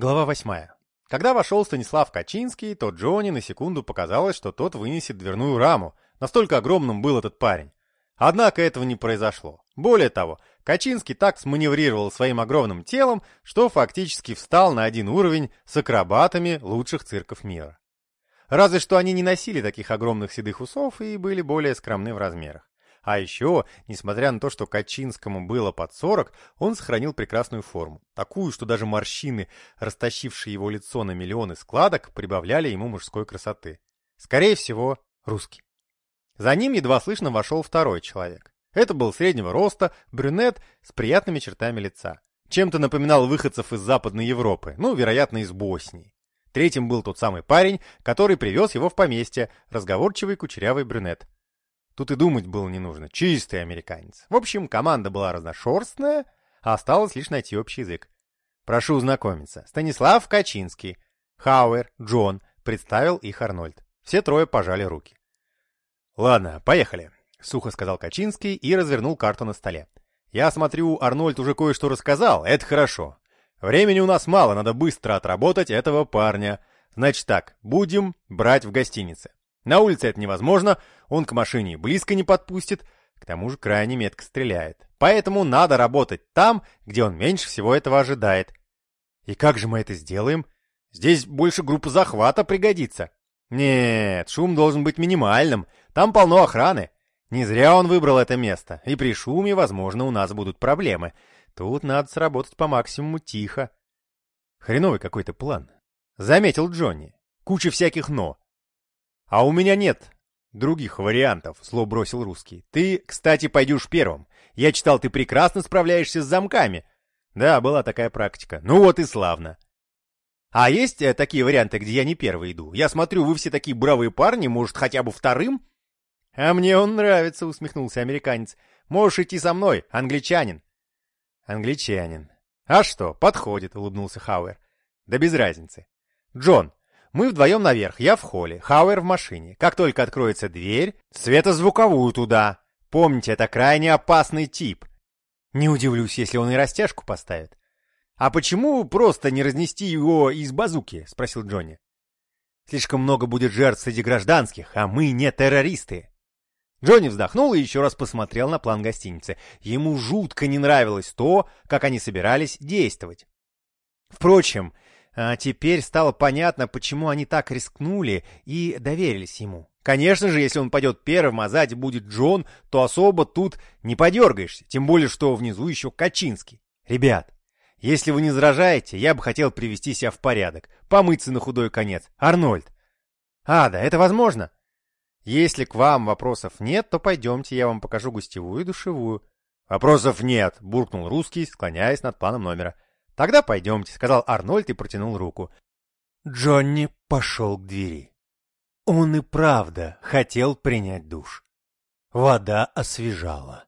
Глава восьмая. Когда вошел Станислав Качинский, то Джонни на секунду показалось, что тот вынесет дверную раму. Настолько огромным был этот парень. Однако этого не произошло. Более того, Качинский так сманеврировал своим огромным телом, что фактически встал на один уровень с акробатами лучших цирков мира. Разве что они не носили таких огромных седых усов и были более скромны в размерах. А еще, несмотря на то, что Качинскому было под 40, он сохранил прекрасную форму. Такую, что даже морщины, растащившие его лицо на миллионы складок, прибавляли ему мужской красоты. Скорее всего, русский. За ним едва слышно вошел второй человек. Это был среднего роста, брюнет с приятными чертами лица. Чем-то напоминал выходцев из Западной Европы, ну, вероятно, из Боснии. Третьим был тот самый парень, который привез его в поместье, разговорчивый кучерявый брюнет. Тут и думать было не нужно. Чистый американец. В общем, команда была разношерстная, а осталось лишь найти общий язык. Прошу знакомиться. Станислав Качинский. Хауэр, Джон. Представил их Арнольд. Все трое пожали руки. Ладно, поехали. Сухо сказал Качинский и развернул карту на столе. Я смотрю, Арнольд уже кое-что рассказал. Это хорошо. Времени у нас мало, надо быстро отработать этого парня. Значит так, будем брать в гостинице. На улице это невозможно, он к машине близко не подпустит, к тому же крайне метко стреляет. Поэтому надо работать там, где он меньше всего этого ожидает. И как же мы это сделаем? Здесь больше группа захвата пригодится. Нет, шум должен быть минимальным, там полно охраны. Не зря он выбрал это место, и при шуме, возможно, у нас будут проблемы. Тут надо сработать по максимуму тихо. Хреновый какой-то план. Заметил Джонни. Куча всяких «но». А у меня нет других вариантов, зло бросил русский. Ты, кстати, пойдешь первым. Я читал, ты прекрасно справляешься с замками. Да, была такая практика. Ну вот и славно. А есть э, такие варианты, где я не первый иду? Я смотрю, вы все такие бравые парни, может, хотя бы вторым? А мне он нравится, усмехнулся американец. Можешь идти со мной, англичанин. Англичанин. А что, подходит, улыбнулся Хауэр. Да без разницы. Джон, мы вдвоем наверх, я в холле, Хауэр в машине. Как только откроется дверь, светозвуковую туда. Помните, это крайне опасный тип. Не удивлюсь, если он и растяжку поставит. «А почему просто не разнести его из базуки?» — спросил Джонни. «Слишком много будет жертв среди гражданских, а мы не террористы». Джонни вздохнул и еще раз посмотрел на план гостиницы. Ему жутко не нравилось то, как они собирались действовать. Впрочем, теперь стало понятно, почему они так рискнули и доверились ему. Конечно же, если он пойдет первым, а сзади будет Джон, то особо тут не подергаешься, тем более, что внизу еще Качинский. Ребят, если вы не возражаете, я бы хотел привести себя в порядок, помыться на худой конец. Арнольд. Ада, это возможно? Если к вам вопросов нет, то пойдемте, я вам покажу гостевую и душевую. Вопросов нет, буркнул русский, склоняясь над планом номера. «Тогда пойдемте», — сказал Арнольд и протянул руку. Джонни пошел к двери. Он и правда хотел принять душ. Вода освежала.